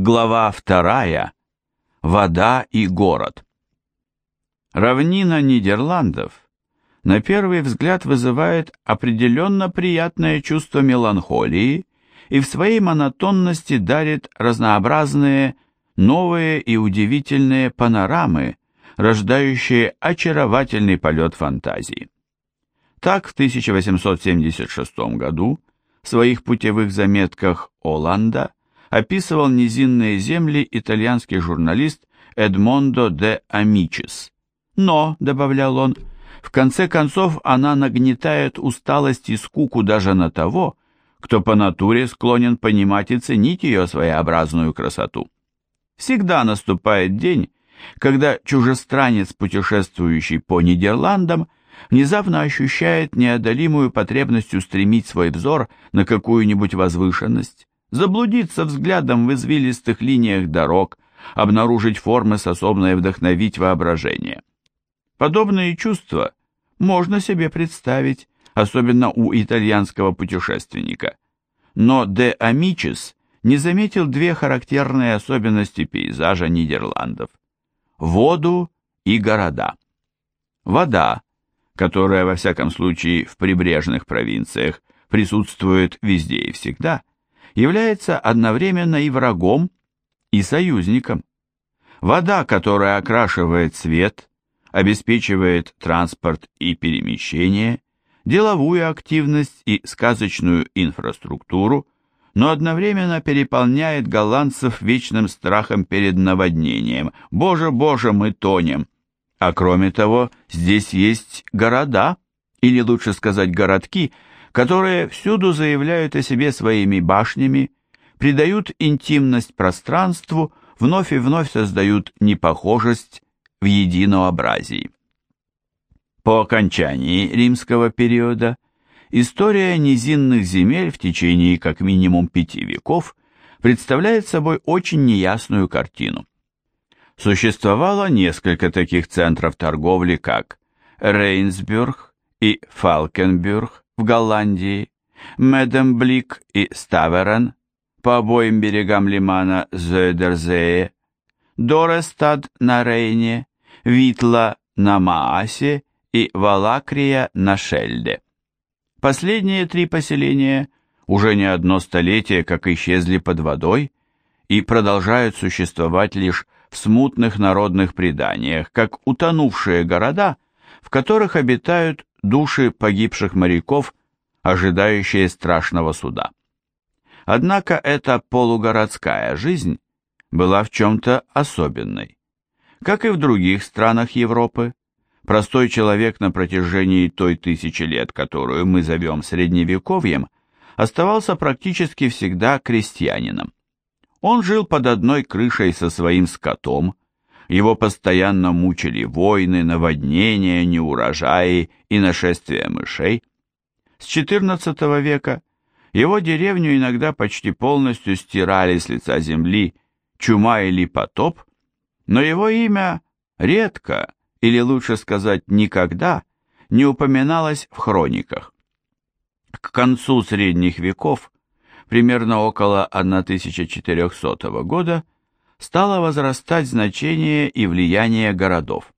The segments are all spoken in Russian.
Глава вторая. Вода и город. Равнина Нидерландов на первый взгляд вызывает определенно приятное чувство меланхолии и в своей монотонности дарит разнообразные, новые и удивительные панорамы, рождающие очаровательный полет фантазии. Так в 1876 году в своих путевых заметках Оланда описывал низинные земли итальянский журналист Эдмондо де Амичис. Но, добавлял он, в конце концов она нагнетает усталость и скуку даже на того, кто по натуре склонен понимать и ценить ее своеобразную красоту. Всегда наступает день, когда чужестранец, путешествующий по Нидерландам, внезапно ощущает неодолимую потребность устремить свой взор на какую-нибудь возвышенность, заблудиться взглядом в извилистых линиях дорог, обнаружить формы, способные вдохновить воображение. Подобные чувства можно себе представить, особенно у итальянского путешественника. Но де Амичис не заметил две характерные особенности пейзажа Нидерландов – воду и города. Вода, которая во всяком случае в прибрежных провинциях присутствует везде и всегда, является одновременно и врагом, и союзником. Вода, которая окрашивает свет, обеспечивает транспорт и перемещение, деловую активность и сказочную инфраструктуру, но одновременно переполняет голландцев вечным страхом перед наводнением. «Боже, боже, мы тонем!» А кроме того, здесь есть города, или лучше сказать городки, которые всюду заявляют о себе своими башнями, придают интимность пространству, вновь и вновь создают непохожесть в единообразии. По окончании римского периода история низинных земель в течение как минимум пяти веков представляет собой очень неясную картину. Существовало несколько таких центров торговли, как Рейнсбюрг и Фалкенбюрг, в Голландии, Медемблик и Ставерен по обоим берегам лимана Зöдерзее, Дорестад на Рейне, Витла на Маасе и Валакрия на Шельде. Последние три поселения уже не одно столетие как исчезли под водой и продолжают существовать лишь в смутных народных преданиях, как утонувшие города, в которых обитают души погибших моряков, ожидающие страшного суда. Однако эта полугородская жизнь была в чем-то особенной. Как и в других странах Европы, простой человек на протяжении той тысячи лет, которую мы зовем Средневековьем, оставался практически всегда крестьянином. Он жил под одной крышей со своим скотом, его постоянно мучили войны, наводнения, неурожаи и нашествия мышей. С XIV века его деревню иногда почти полностью стирали с лица земли чума или потоп, но его имя редко, или лучше сказать никогда, не упоминалось в хрониках. К концу средних веков, примерно около 1400 года, стало возрастать значение и влияние городов.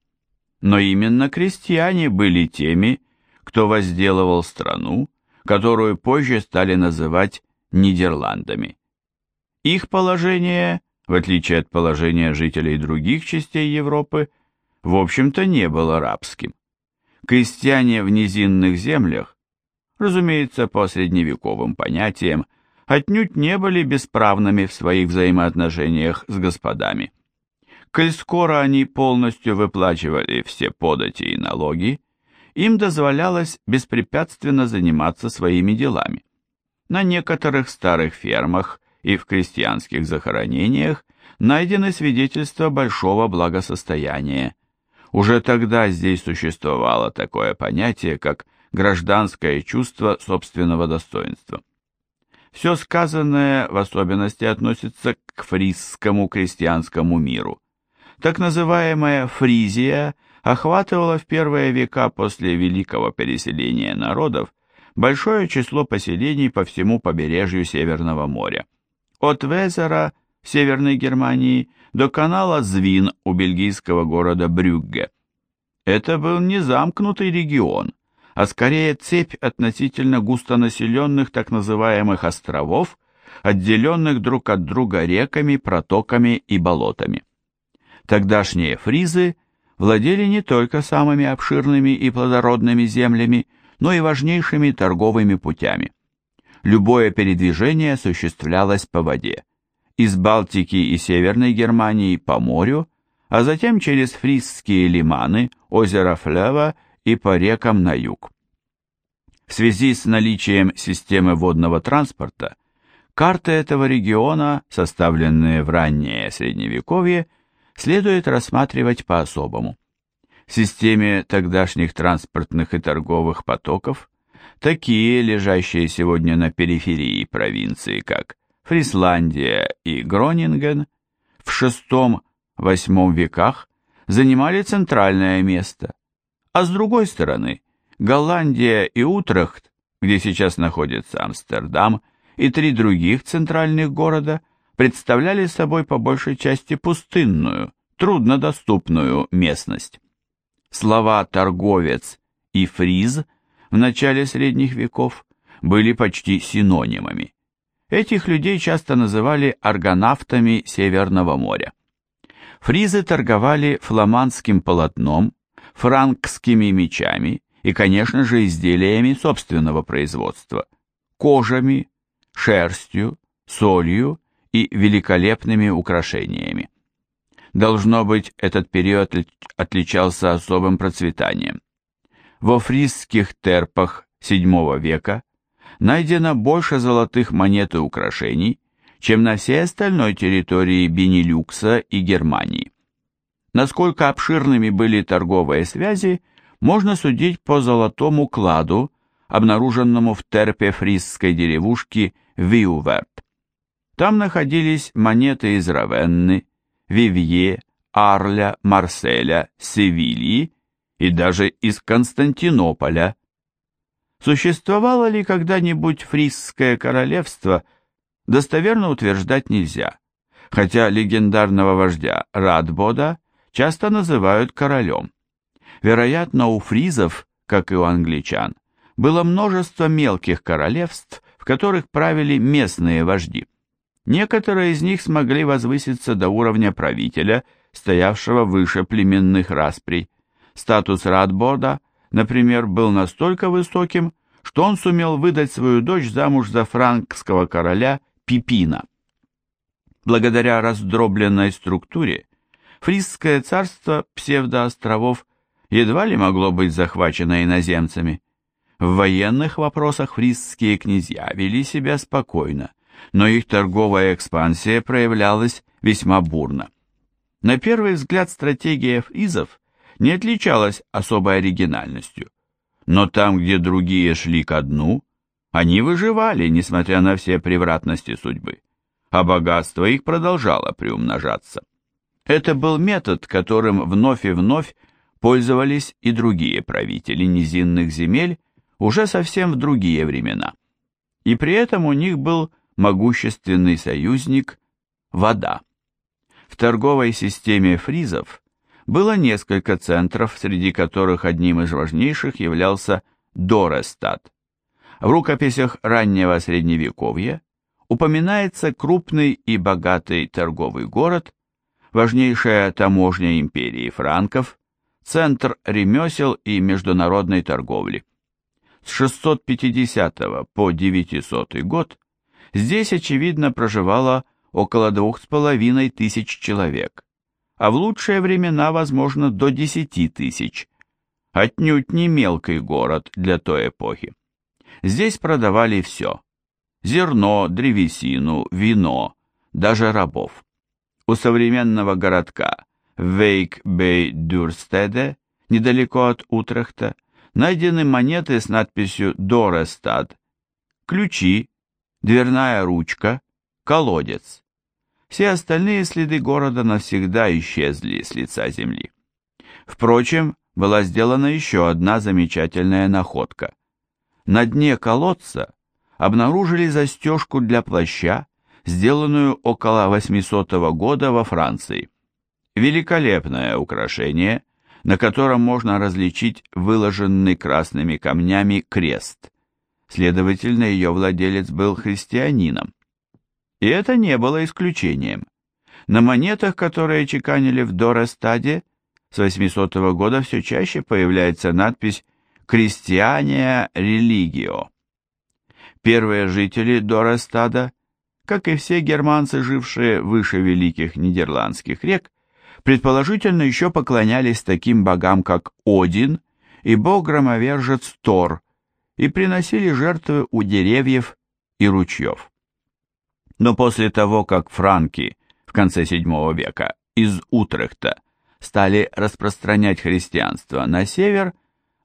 Но именно крестьяне были теми, кто возделывал страну, которую позже стали называть Нидерландами. Их положение, в отличие от положения жителей других частей Европы, в общем-то не было рабским. Крестьяне в низинных землях, разумеется, по средневековым понятиям, отнюдь не были бесправными в своих взаимоотношениях с господами. Коль скоро они полностью выплачивали все подати и налоги, им дозволялось беспрепятственно заниматься своими делами. На некоторых старых фермах и в крестьянских захоронениях найдены свидетельства большого благосостояния. Уже тогда здесь существовало такое понятие, как гражданское чувство собственного достоинства. Все сказанное в особенности относится к фризскому крестьянскому миру. Так называемая Фризия охватывала в первые века после великого переселения народов большое число поселений по всему побережью Северного моря. От Везера в Северной Германии до канала Звин у бельгийского города Брюгге. Это был не замкнутый регион, а скорее цепь относительно густонаселенных так называемых островов, отделенных друг от друга реками, протоками и болотами. Тогдашние фризы владели не только самыми обширными и плодородными землями, но и важнейшими торговыми путями. Любое передвижение осуществлялось по воде, из Балтики и Северной Германии по морю, а затем через фризские лиманы, озеро Флева и по рекам на юг. В связи с наличием системы водного транспорта, карты этого региона, составленные в раннее Средневековье, следует рассматривать по-особому. В системе тогдашних транспортных и торговых потоков такие, лежащие сегодня на периферии провинции, как Фрисландия и Гронинген, в VI-VIII веках занимали центральное место, а с другой стороны, Голландия и Утрехт, где сейчас находится Амстердам, и три других центральных города представляли собой по большей части пустынную, труднодоступную местность. Слова «торговец» и «фриз» в начале средних веков были почти синонимами. Этих людей часто называли аргонавтами Северного моря. Фризы торговали фламандским полотном, франкскими мечами и, конечно же, изделиями собственного производства, кожами, шерстью, солью и великолепными украшениями. Должно быть, этот период отличался особым процветанием. Во фризских терпах VII века найдено больше золотых монет и украшений, чем на всей остальной территории Бенилюкса и Германии. Насколько обширными были торговые связи, можно судить по золотому кладу, обнаруженному в терпе фрисской деревушки Виуверт. Там находились монеты из Равенны, Вивье, Арля, Марселя, Севильи и даже из Константинополя. Существовало ли когда-нибудь фрисское королевство, достоверно утверждать нельзя, хотя легендарного вождя Радбода часто называют королем. Вероятно, у фризов, как и у англичан, было множество мелких королевств, в которых правили местные вожди. Некоторые из них смогли возвыситься до уровня правителя, стоявшего выше племенных расприй. Статус Радборда, например, был настолько высоким, что он сумел выдать свою дочь замуж за франкского короля Пипина. Благодаря раздробленной структуре, Фрисское царство псевдоостровов едва ли могло быть захвачено иноземцами. В военных вопросах фрисские князья вели себя спокойно, но их торговая экспансия проявлялась весьма бурно. На первый взгляд стратегия фризов не отличалась особой оригинальностью, но там, где другие шли ко дну, они выживали, несмотря на все превратности судьбы, а богатство их продолжало приумножаться. Это был метод, которым вновь и вновь пользовались и другие правители низинных земель уже совсем в другие времена. И при этом у них был могущественный союзник – вода. В торговой системе фризов было несколько центров, среди которых одним из важнейших являлся Дорестад. В рукописях раннего Средневековья упоминается крупный и богатый торговый город, важнейшая таможня империи франков, центр ремесел и международной торговли. С 650 по 900 год Здесь, очевидно, проживало около двух с половиной тысяч человек, а в лучшие времена, возможно, до десяти тысяч. Отнюдь не мелкий город для той эпохи. Здесь продавали все. Зерно, древесину, вино, даже рабов. У современного городка Вейк-Бей-Дюрстеде, недалеко от Утрехта, найдены монеты с надписью «Дорестад», ключи, дверная ручка, колодец. Все остальные следы города навсегда исчезли с лица земли. Впрочем, была сделана еще одна замечательная находка. На дне колодца обнаружили застежку для плаща, сделанную около 800 года во Франции. Великолепное украшение, на котором можно различить выложенный красными камнями крест. Следовательно, ее владелец был христианином. И это не было исключением. На монетах, которые чеканили в Дорестаде, с 800 года все чаще появляется надпись «Крестьяния религио». Первые жители Дорестада, как и все германцы, жившие выше великих нидерландских рек, предположительно еще поклонялись таким богам, как Один и бог-громовержец Тор, и приносили жертвы у деревьев и ручьев. Но после того, как франки в конце VII века из Утрехта стали распространять христианство на север,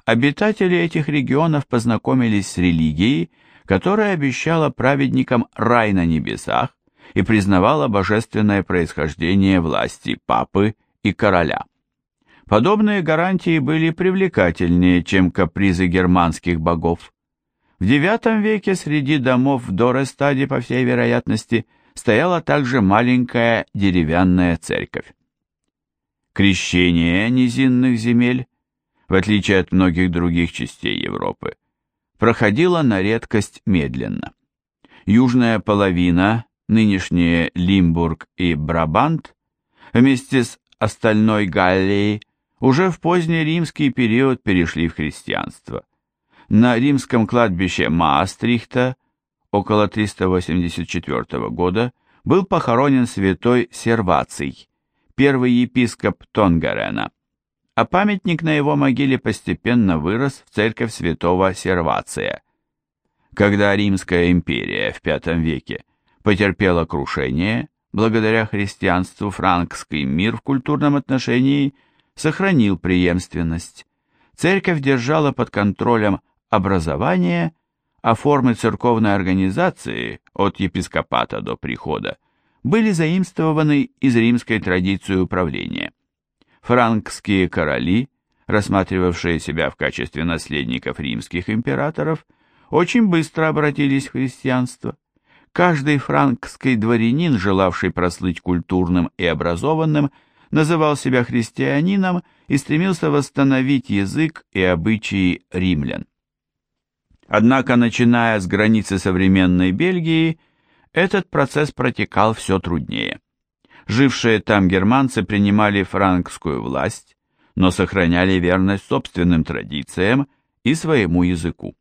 обитатели этих регионов познакомились с религией, которая обещала праведникам рай на небесах и признавала божественное происхождение власти папы и короля. Подобные гарантии были привлекательнее, чем капризы германских богов. В IX веке среди домов в Дорестаде, по всей вероятности, стояла также маленькая деревянная церковь. Крещение низинных земель, в отличие от многих других частей Европы, проходило на редкость медленно. Южная половина, нынешние Лимбург и Брабант, вместе с остальной Галлией, уже в поздний римский период перешли в христианство – на римском кладбище Маастрихта около 384 года был похоронен святой Серваций, первый епископ Тонгарена, а памятник на его могиле постепенно вырос в церковь святого Сервация. Когда Римская империя в V веке потерпела крушение, благодаря христианству франкский мир в культурном отношении сохранил преемственность. Церковь держала под контролем образование, а формы церковной организации от епископата до прихода были заимствованы из римской традиции управления. Франкские короли, рассматривавшие себя в качестве наследников римских императоров, очень быстро обратились в христианство. Каждый франкский дворянин, желавший прослыть культурным и образованным, называл себя христианином и стремился восстановить язык и обычаи римлян. Однако, начиная с границы современной Бельгии, этот процесс протекал все труднее. Жившие там германцы принимали франкскую власть, но сохраняли верность собственным традициям и своему языку.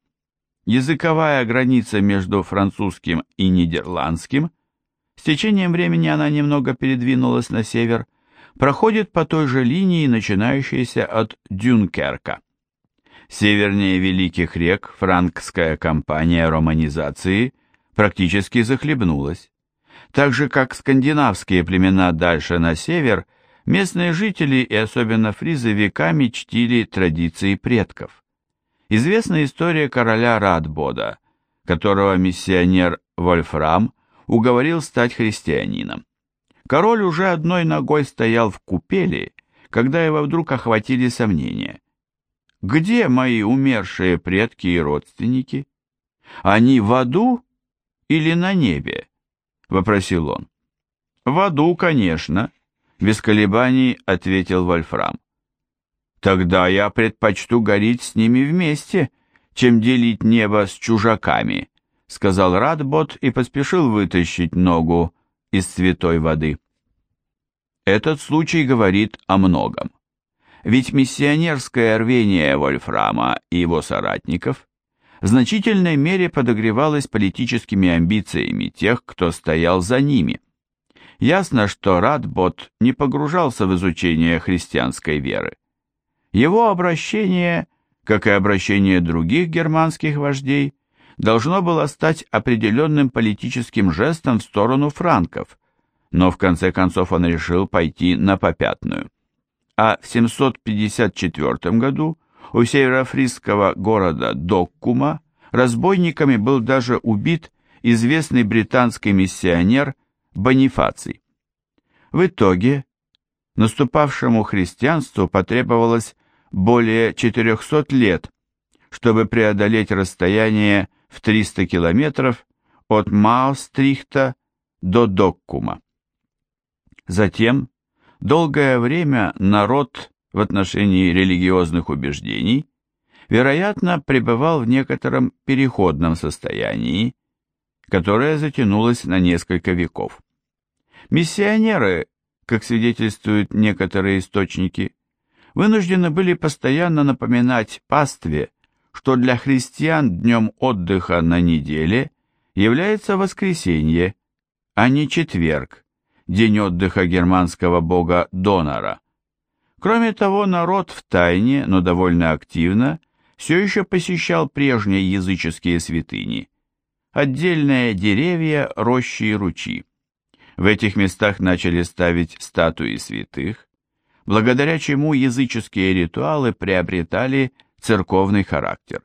Языковая граница между французским и нидерландским, с течением времени она немного передвинулась на север, проходит по той же линии, начинающейся от Дюнкерка. Севернее Великих рек франкская кампания романизации практически захлебнулась. Так же, как скандинавские племена дальше на север, местные жители и особенно фризы веками чтили традиции предков. Известна история короля Радбода, которого миссионер Вольфрам уговорил стать христианином. Король уже одной ногой стоял в купели, когда его вдруг охватили сомнения. Где мои умершие предки и родственники? Они в аду или на небе? Вопросил он. В аду, конечно, без колебаний ответил Вольфрам. Тогда я предпочту гореть с ними вместе, чем делить небо с чужаками, сказал Радбот и поспешил вытащить ногу из святой воды. Этот случай говорит о многом. Ведь миссионерское рвение Вольфрама и его соратников в значительной мере подогревалось политическими амбициями тех, кто стоял за ними. Ясно, что Радбот не погружался в изучение христианской веры. Его обращение, как и обращение других германских вождей, должно было стать определенным политическим жестом в сторону франков, но в конце концов он решил пойти на попятную а в 754 году у северофрисского города Доккума разбойниками был даже убит известный британский миссионер Бонифаций. В итоге наступавшему христианству потребовалось более 400 лет, чтобы преодолеть расстояние в 300 километров от Маустрихта до Доккума. Затем, долгое время народ в отношении религиозных убеждений, вероятно, пребывал в некотором переходном состоянии, которое затянулось на несколько веков. Миссионеры, как свидетельствуют некоторые источники, вынуждены были постоянно напоминать пастве, что для христиан днем отдыха на неделе является воскресенье, а не четверг, день отдыха германского бога Донора. Кроме того, народ в тайне, но довольно активно, все еще посещал прежние языческие святыни, отдельные деревья, рощи и ручьи. В этих местах начали ставить статуи святых, благодаря чему языческие ритуалы приобретали церковный характер.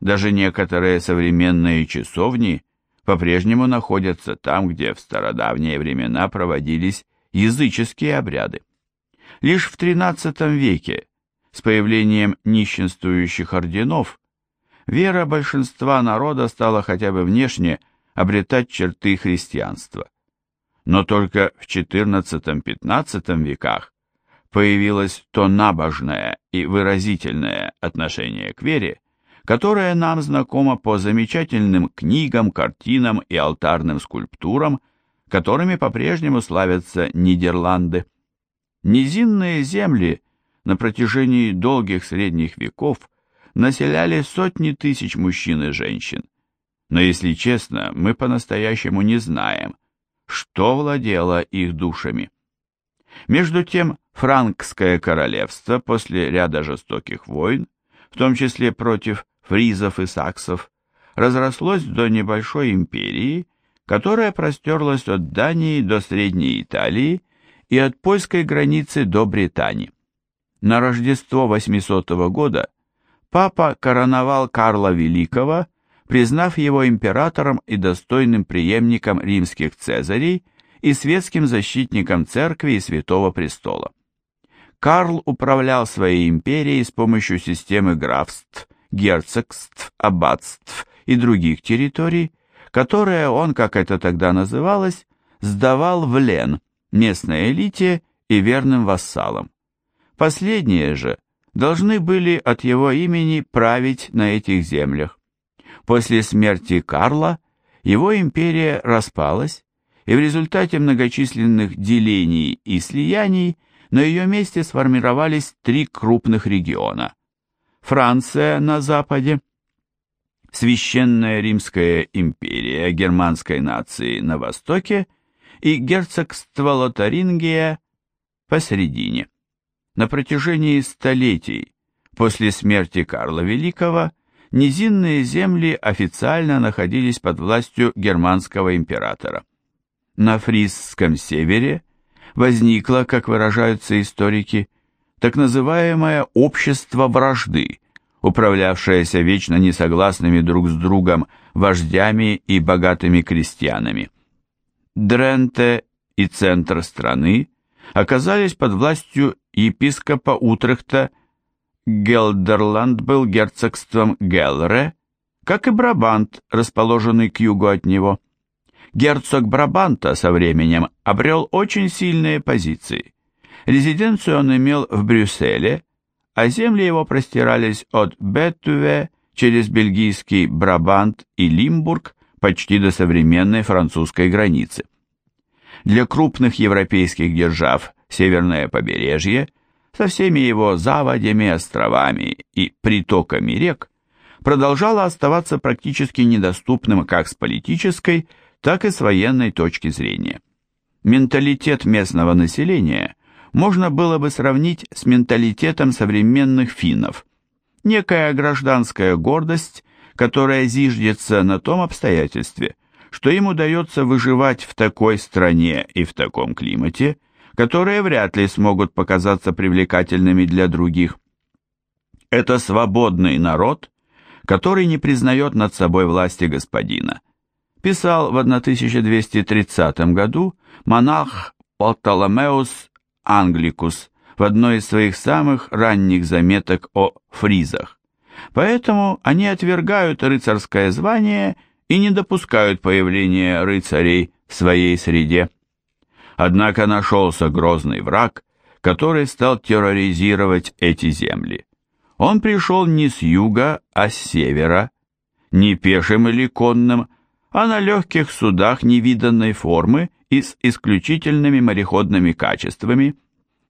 Даже некоторые современные часовни по-прежнему находятся там, где в стародавние времена проводились языческие обряды. Лишь в XIII веке, с появлением нищенствующих орденов, вера большинства народа стала хотя бы внешне обретать черты христианства. Но только в XIV-XV веках появилось то набожное и выразительное отношение к вере, которое нам знакомо по замечательным книгам, картинам и алтарным скульптурам, которыми по-прежнему славятся Нидерланды. Низинные земли на протяжении долгих средних веков населяли сотни тысяч мужчин и женщин. Но, если честно, мы по-настоящему не знаем, что владело их душами. Между тем, Франкское королевство после ряда жестоких войн, в том числе против фризов и саксов, разрослось до небольшой империи, которая простерлась от Дании до Средней Италии и от польской границы до Британии. На Рождество 800 года папа короновал Карла Великого, признав его императором и достойным преемником римских цезарей и светским защитником церкви и Святого Престола. Карл управлял своей империей с помощью системы графств, герцогств, аббатств и других территорий, которые он, как это тогда называлось, сдавал в лен местной элите и верным вассалам. Последние же должны были от его имени править на этих землях. После смерти Карла его империя распалась, и в результате многочисленных делений и слияний на ее месте сформировались три крупных региона. Франция на западе, Священная Римская империя германской нации на востоке и герцогство Лотарингия посередине. На протяжении столетий после смерти Карла Великого низинные земли официально находились под властью германского императора. На Фрисском севере возникло, как выражаются историки, так называемое «общество вражды», управлявшееся вечно несогласными друг с другом вождями и богатыми крестьянами. Дренте и центр страны оказались под властью епископа Утрехта, Гелдерланд был герцогством Гелре, как и Брабант, расположенный к югу от него. Герцог Брабанта со временем обрел очень сильные позиции. Резиденцию он имел в Брюсселе, а земли его простирались от Беттуве через бельгийский Брабант и Лимбург почти до современной французской границы. Для крупных европейских держав северное побережье со всеми его заводями, островами и притоками рек продолжало оставаться практически недоступным как с политической, так и с военной точки зрения. Менталитет местного населения можно было бы сравнить с менталитетом современных финнов. Некая гражданская гордость, которая зиждется на том обстоятельстве, что им удается выживать в такой стране и в таком климате, которые вряд ли смогут показаться привлекательными для других. Это свободный народ, который не признает над собой власти господина, писал в 1230 году монах Палтоломеус Англикус в одной из своих самых ранних заметок о фризах. Поэтому они отвергают рыцарское звание и не допускают появления рыцарей в своей среде. Однако нашелся грозный враг, который стал терроризировать эти земли. Он пришел не с юга, а с севера, не пешим или конным, а на легких судах невиданной формы и с исключительными мореходными качествами,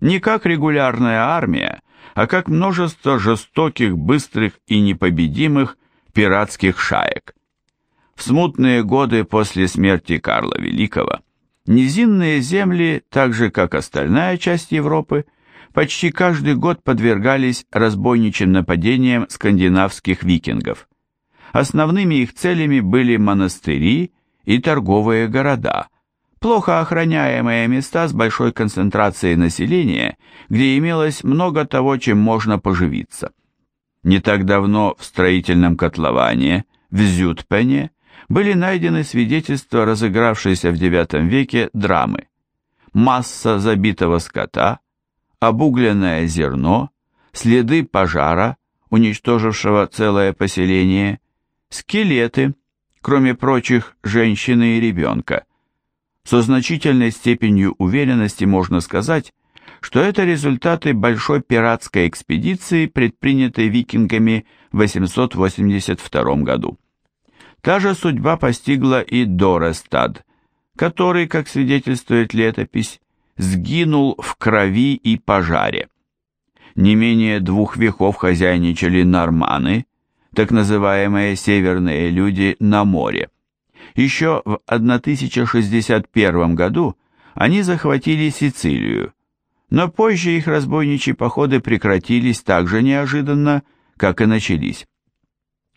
не как регулярная армия, а как множество жестоких, быстрых и непобедимых пиратских шаек. В смутные годы после смерти Карла Великого низинные земли, так же как остальная часть Европы, почти каждый год подвергались разбойничьим нападениям скандинавских викингов. Основными их целями были монастыри и торговые города, плохо охраняемые места с большой концентрацией населения, где имелось много того, чем можно поживиться. Не так давно в строительном котловане в Зютпене были найдены свидетельства разыгравшейся в IX веке драмы. Масса забитого скота, обугленное зерно, следы пожара, уничтожившего целое поселение, скелеты, кроме прочих, женщины и ребенка. Со значительной степенью уверенности можно сказать, что это результаты большой пиратской экспедиции, предпринятой викингами в 882 году. Та же судьба постигла и Дорестад, который, как свидетельствует летопись, сгинул в крови и пожаре. Не менее двух веков хозяйничали норманы, так называемые северные люди на море. Еще в 1061 году они захватили Сицилию, но позже их разбойничьи походы прекратились так же неожиданно, как и начались.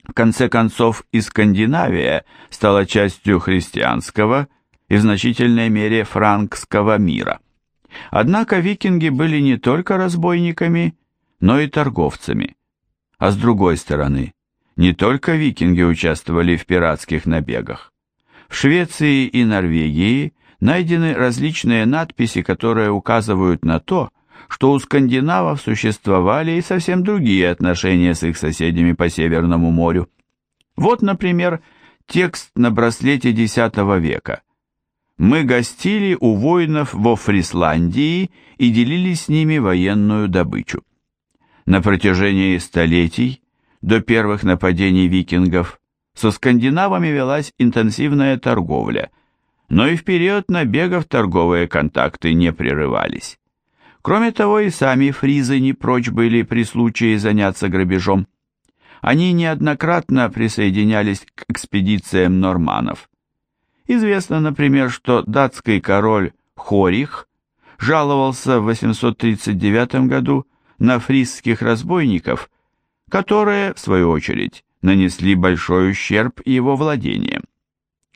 В конце концов, и Скандинавия стала частью христианского и в значительной мере франкского мира. Однако викинги были не только разбойниками, но и торговцами. А с другой стороны, не только викинги участвовали в пиратских набегах. В Швеции и Норвегии найдены различные надписи, которые указывают на то, что у скандинавов существовали и совсем другие отношения с их соседями по Северному морю. Вот, например, текст на браслете X века. «Мы гостили у воинов во Фрисландии и делили с ними военную добычу». На протяжении столетий, до первых нападений викингов, со скандинавами велась интенсивная торговля, но и в период набегов торговые контакты не прерывались. Кроме того, и сами фризы не прочь были при случае заняться грабежом. Они неоднократно присоединялись к экспедициям норманов. Известно, например, что датский король Хорих жаловался в 839 году на фризских разбойников, которые, в свою очередь, нанесли большой ущерб его владениям.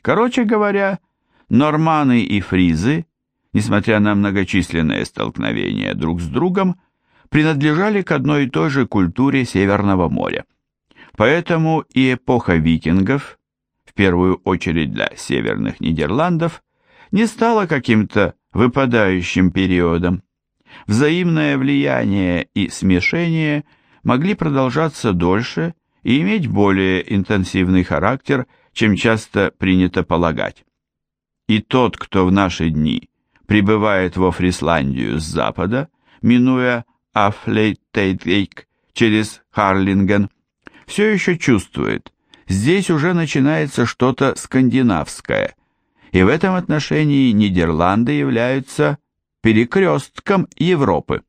Короче говоря, норманы и фризы несмотря на многочисленные столкновения друг с другом, принадлежали к одной и той же культуре Северного моря. Поэтому и эпоха викингов, в первую очередь для северных Нидерландов, не стала каким-то выпадающим периодом. Взаимное влияние и смешение могли продолжаться дольше и иметь более интенсивный характер, чем часто принято полагать. И тот, кто в наши дни прибывает во Фрисландию с запада, минуя Афлейтейдвейк через Харлинген, все еще чувствует, здесь уже начинается что-то скандинавское, и в этом отношении Нидерланды являются перекрестком Европы.